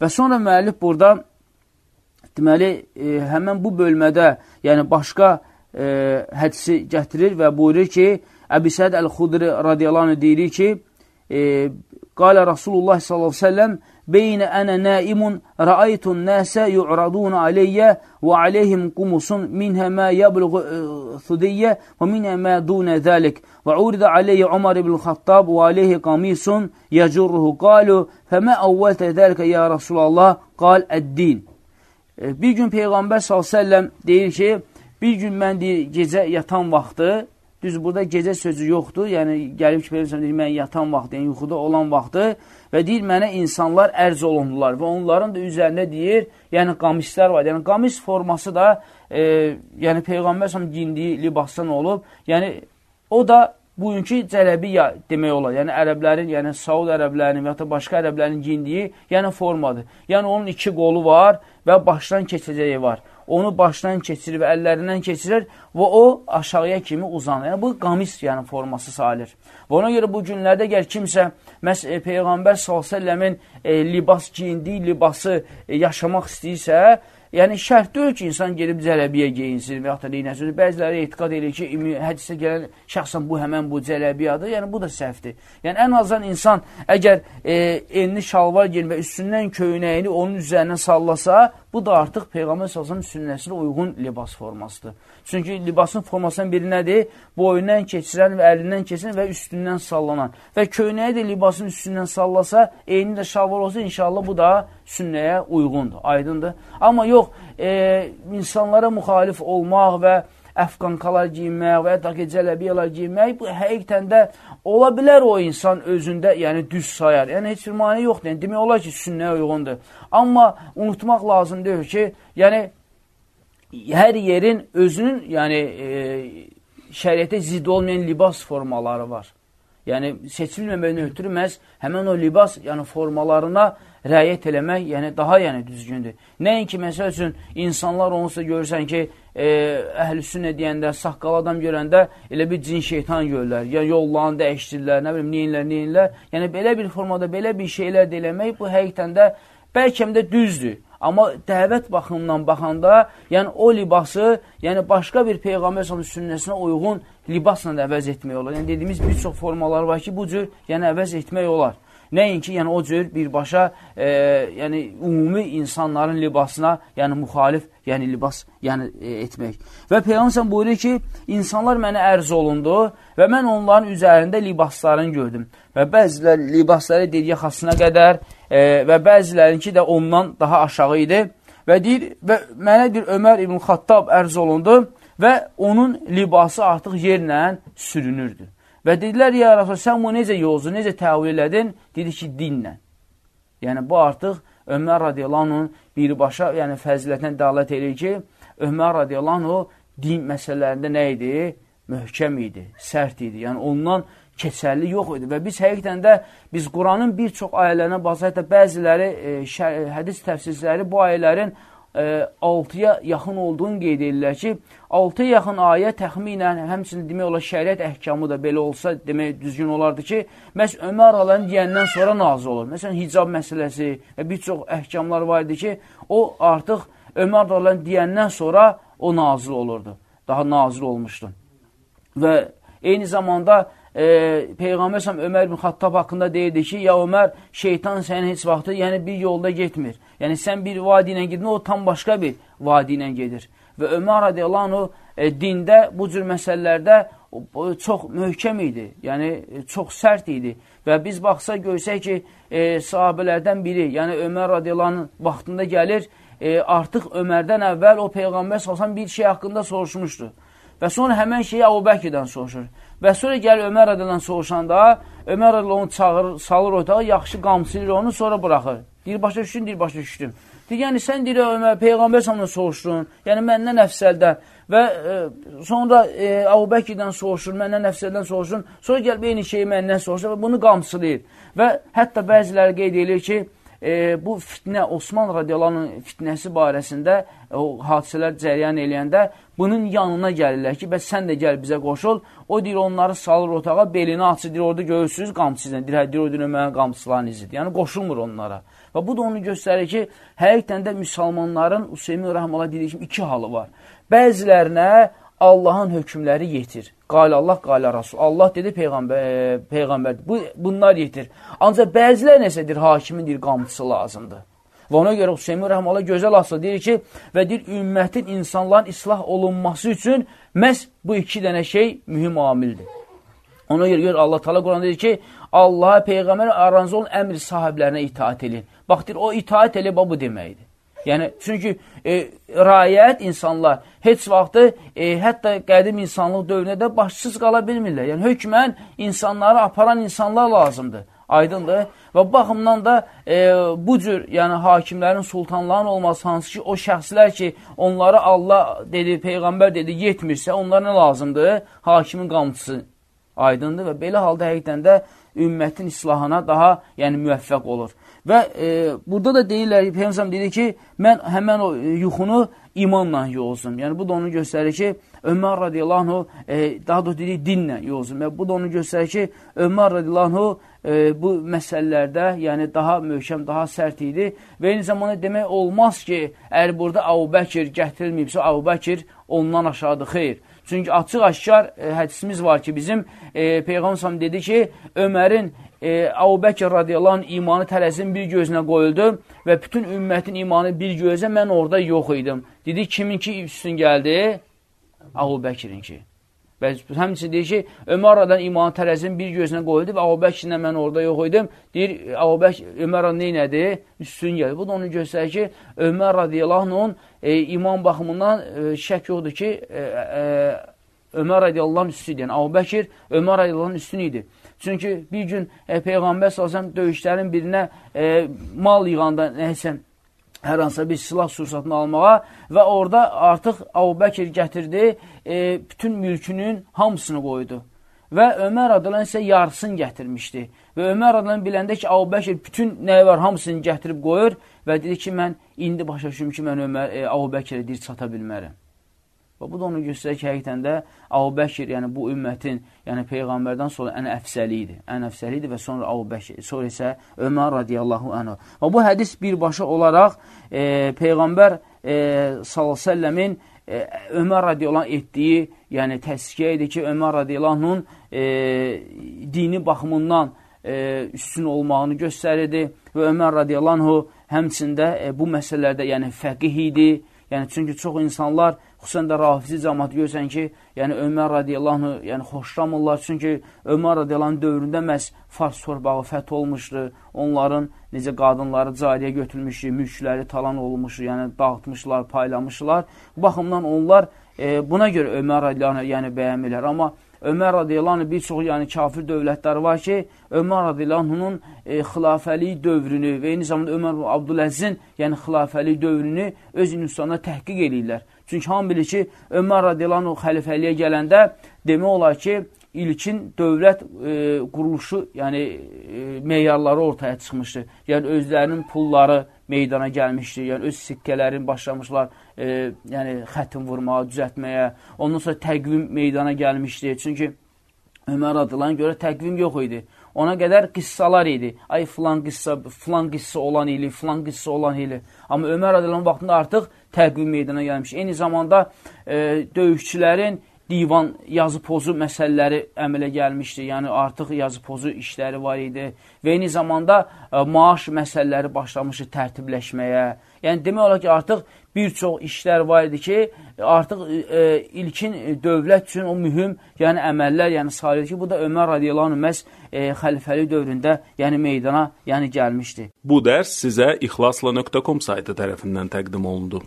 Və sonra müəllif burada deməli, e, həmən bu bölmədə, yəni başqa e, hədisi gətirir və buyurur ki, Əbi Səd Əl-Xudri radiyalanu deyilir ki, e, qalə Rasulullah sellem, Beynə ənə naimun rəaytun nəsə yu'radun aleyyə və aleyhim qumusun minhə mə yəbluğu thudiyyə və minhə mə dunə zəlik və uridə aleyyə Umar ibn Xattab və aleyhi qamisun yəcurruhu qalu fəmə əvvəltə zəlikə ya Rasulallah qal əddin. Bir gün Peyğəmbər s.ə.v deyir ki, bir gün mən deyir, gecə yatan vaxtı, düz burada gecə sözü yoxdur, yəni gəlib ki, Peyğəmbər deyir, mən yatan vaxtı, yəni yuxuda olan vaxtı, və deyir, mənə insanlar ərz olundular və onların da üzərində deyir, yəni qamislər var. Yəni qamis forması da, e, yəni Peyğəmbər səhəm giyindiyi libasdan olub, yəni o da bugünkü cələbi demək olar. Yəni ərəblərin, yəni Saud ərəblərinin və ya da başqa ərəblərin giyindiyi, yəni formadır. Yəni onun iki qolu var və başdan keçəcəyi var onu başdan keçirir və əllərindən keçirir və o aşağıya kimi uzanır. Yəni, bu qamis yəni, forması salir. Və ona görə bu günlərdə gəl kimsə, məhz e, Peyğəmbər s.ə.v-in e, libas giyindiyi libası e, yaşamaq istəyirsə, Yəni, şərt deyil ki, insan gedib cələbiyə geyinsin və yaxud da neynəsin. Bəziləri etiqad edir ki, hədisdə gələn şəxsən bu həmən bu cələbiyadır. Yəni, bu da səhvdir. Yəni, ən azdan insan əgər e, enli şalvar giyin və üstündən köynəyini onun üzərinə sallasa, bu da artıq Peyğəmbər s.ə.v sünnəsinə uyğun libas formasıdır. Çünki libasın formasından biri nədir? Boyundan keçirən və əlindən keçirən və üstündən sallanan. Və köynəyi də libasın üstündən sallasa, eyni də şalvar olsa, inşallah bu da sünnəyə uyğundur, aydındır. Amma yox, e, insanlara müxalif olmaq və əfqankalar giyinmək və ya da ki, cələbiyalar giyinmək, bu həqiqətən də ola bilər o insan özündə, yəni düz sayar. Yəni, heç bir mani yoxdur. Yəni, demək olar ki, sünnəyə uyğundur. Amma unutmaq lazım deyil ki, yəni, hər yerin özünün yəni e, şəriətə zidd olmayan libas formaları var. Yəni seçilməməkdən ötürü məhz həmən o libas yəni formalarına rəayət eləmək, yəni daha yəni düzgündür. Nəinki məsəl üçün insanlar onsa görürsən ki, e, əhlüsünnə deyəndə, saqqal adam görəndə elə bir cin şeytan görürlər. Ya yollarını dəyişdirirlər, nə bilim, neyinlər, neyinlər. Yəni belə bir formada belə bir şeylər də eləmək bu həqiqətən də bəlkə də düzdür. Amma dəvət baxımından baxanda, yəni o libası, yəni başqa bir Peyğəmbər sünnəsinə uyğun libasla da əvəz etmək olar. Yəni dediyimiz bir çox formalar var ki, bu cür yəni əvəz etmək olar. Nəinki, yəni o cür birbaşa, e, yəni ümumi insanların libasına, yəni müxalif, yəni libas yəni e, etmək. Və Peyğəmbər buyurur ki, insanlar mənə ərz olundu və mən onların üzərində libaslarını gördüm. Və bəzilər libasları deyir yaxasına qədər e, və bəzilərinki də ondan daha aşağı idi. Və deyir, və mənə bir Ömər ibn Xattab ərz olundu və onun libası artıq yerlə sürünürdü. Və dedilər, ya Rasul, sən bunu necə yolcu, necə təvil elədin? Dedi ki, dinlə. Yəni, bu artıq Ömər radiyallahu birbaşa, yəni fəzilətinə dəalət edir ki, Ömər radiyallahu din məsələlərində nə idi? Möhkəm idi, sərt idi. Yəni, ondan keçərli yox idi. Və biz həqiqətən də biz Quranın bir çox ayələrinə baxsaq da bəziləri, e, hədis təfsirləri bu ayələrin 6-ya e, yaxın olduğunu qeyd edirlər ki, 6-ya yaxın ayə təxminən, həmçinin demək olar şəriət əhkamı da belə olsa demək düzgün olardı ki, məhz Ömər alanı deyəndən sonra nazı olur. Məsələn, hicab məsələsi və bir çox əhkamlar var idi ki, o artıq Ömər alanı deyəndən sonra o nazil olurdu. Daha nazil olmuşdu. Və eyni zamanda e, Peyğəmbər səhəm Ömər bin Xattab haqqında deyirdi ki, ya Ömər, şeytan sənin heç vaxtı, yəni bir yolda getmir. Yəni sən bir vadi ilə gedin, o tam başqa bir vadi ilə gedir. Və Ömər radiyallahu e, dində bu cür məsələlərdə o, çox möhkəm idi, yəni e, çox sərt idi. Və biz baxsa görsək ki, e, sahabələrdən biri, yəni Ömər radiyallahu vaxtında gəlir, e, artıq Ömərdən əvvəl o Peyğəmbər salsan bir şey haqqında soruşmuşdu. Və sonra həmən şeyi Əbu Bəkirdən soruşur. Və sonra gəlir Ömər rədədən soruşanda, Ömər rədələ onu çağırır, salır otağa, yaxşı qamsıyır onu, sonra buraxır. Deyir, başa düşdün, deyir, başa düşdüm. Deyir, yəni sən deyir, Ömər, Peyğəmbər samdan soruşdun, yəni məndən əfsəldən və e, sonra e, Əbu Bəkirdən soruşur, məndən əfsəldən soruşun, sonra gəlib eyni şeyi məndən soruşur və bunu qamsılayır. Və hətta bəziləri qeyd edir ki, e, bu fitnə, Osman radiyalarının fitnəsi barəsində o hadisələr cəryan eləyəndə bunun yanına gəlirlər ki, bəs sən də gəl bizə qoşul. O deyir, onları salır otağa, belini açır, deyir, orada görürsünüz qamçısıyla. Deyir, hə, deyir, o deyir, mənə qamçıların izidir. Yəni, qoşulmur onlara. Və bu da onu göstərir ki, həqiqdən də müsəlmanların Hüseymin Rəhmələ dediyi kimi iki halı var. Bəzilərinə Allahın hökmləri yetir. Qalə Allah, qalə Rasul. Allah dedi Peyğəmbər, e, Peyğəmbər. Bu, bunlar yetir. Ancaq bəzilər nəsədir, hakimin deyir, qamçısı lazımdır. Və ona görə Hüseymin Rəhmələ gözəl asıl deyir ki, və deyir, ümmətin, insanların islah olunması üçün məhz bu iki dənə şey mühüm amildir. Ona görə, görə Allah Taala Quranda deyir ki, Allaha, Peyğəmbər aranızda olan əmr sahiblərinə itaat edin. Bax, deyir, o itaat elə bu deməkdir. Yəni, çünki e, rayət insanlar heç vaxtı, e, hətta qədim insanlıq dövründə də başsız qala bilmirlər. Yəni, hökmən insanları aparan insanlar lazımdır. Aydındır. Və baxımdan da e, bu cür, yəni hakimlərin, sultanların olması, hansı ki, o şəxslər ki, onları Allah dedi, Peyğəmbər dedi, yetmirsə, onlara nə lazımdır? Hakimin qamçısı aydındır və belə halda həqiqdən də ümmətin islahına daha yəni, müvəffəq olur. Və e, burada da deyirlər, Peyyəmsəm dedi ki, mən həmən o e, yuxunu imanla yozum. Yəni, bu da onu göstərir ki, Ömər radiyallahu anh, e, daha da dedi, dinlə yozum. Və bu da onu göstərir ki, Ömər radiyallahu e, bu məsələlərdə yəni daha möhkəm, daha sərt idi. Və eyni zamanda demək olmaz ki, əgər burada Əbu Bəkir gətirilməyibsə, Əbu Bəkir ondan aşağıdır. Xeyr. Çünki açıq-aşkar e, hədisimiz var ki, bizim e, Peyğəmbər dedi ki, Ömərin e, Əbu Bəkir radiyallahu imanı tərəzin bir gözünə qoyuldu və bütün ümmətin imanı bir gözə mən orada yox idim. Dedi, kiminki üstün gəldi? Əbu Bəkirinki. Və həmçin deyir ki, Ömər radan imanı tərəzin bir gözünə qoyuldu və Əbu Bəkirlə mən orada yox idim. Deyir, Ömər radan neynədi? Üstün gəldi. Bu da onu göstərir ki, Ömər radiyallahu anh e, iman baxımından e, şək yoxdur ki, e, e, Ömər radiyallahu anh üstün idi. Yəni, Əbu Bəkir Ömər radiyallahu anh üstün idi. Çünki bir gün e, Peyğəmbər salsam döyüşlərin birinə e, mal yığanda nəysə hər hansısa bir silah sursatını almağa və orada artıq Əbu Bəkir gətirdi, e, bütün mülkünün hamısını qoydu. Və Ömər adılan isə yarısını gətirmişdi. Və Ömər adılan biləndə ki, Əbu Bəkir bütün nəyi var, hamısını gətirib qoyur və dedi ki, mən indi başa düşüm ki, mən Ömər, e, Əbu Bəkirə deyir, çata bilmərəm. Və bu da onu göstərir ki, həqiqətən də Əbu Bəkir, yəni bu ümmətin, yəni Peyğəmbərdən sonra ən əfsəli idi. Ən əfsəli idi və sonra Əbu Bəkir, sonra isə Ömər radiyallahu anhu. Və bu hədis birbaşa olaraq e, Peyğəmbər e, s.ə.v-in e, Ömər radiyallahu etdiyi, yəni təskiyə idi ki, Ömər radiyallahu e, dini baxımından e, üstün olmağını göstərirdi və Ömər radiyallahu həmçində e, bu məsələlərdə yəni fəqih idi. Yəni, çünki çox insanlar xüsusən də rafizi cəmatı görsən ki, yəni Ömər radiyallahu yəni xoşlamırlar. Çünki Ömər radiyallahu dövründə məhz Fars torbağı fəth olmuşdu. Onların necə qadınları cariyə götürmüşdü, mülkləri talan olmuşdu, yəni dağıtmışlar, paylamışlar. Bu baxımdan onlar e, buna görə Ömər radiyallahu yəni bəyənmirlər. Amma Ömər radiyallahu bir çox yəni kafir dövlətləri var ki, Ömər radiyallahu e, xilafəlik dövrünü və eyni zamanda Ömər Abdüləzizin yəni xilafəlik dövrünü öz insanına təhqiq edirlər. Çünki hamı bilir ki, Ömər radiyallahu xəlifəliyə gələndə demək olar ki, ilkin dövlət e, quruluşu, yəni e, meyarları ortaya çıxmışdı. Yəni özlərinin pulları meydana gəlmişdi. Yəni öz sikkələrini başlamışlar, e, yəni xətim vurmağa, düzəltməyə. Ondan sonra təqvim meydana gəlmişdi. Çünki Ömər adılana görə təqvim yox idi. Ona qədər qıssalar idi. Ay filan qıssa, filan qıssa olan ili, filan qıssa olan ili. Amma Ömər adılana vaxtında artıq təqvim meydana gəlmiş. Eyni zamanda e, döyüşçülərin divan yazı pozu məsələləri əmələ gəlmişdi. Yəni artıq yazı pozu işləri var idi və eyni zamanda ə, e, maaş məsələləri başlamışdı tərtibləşməyə. Yəni demək olar ki, artıq bir çox işlər var idi ki, artıq ə, e, ilkin dövlət üçün o mühüm, yəni əməllər, yəni sayılır ki, bu da Ömər radiyallahu anh məhz e, xəlifəli dövründə, yəni meydana, yəni gəlmişdi. Bu dərs sizə ixlasla.com saytı tərəfindən təqdim olundu.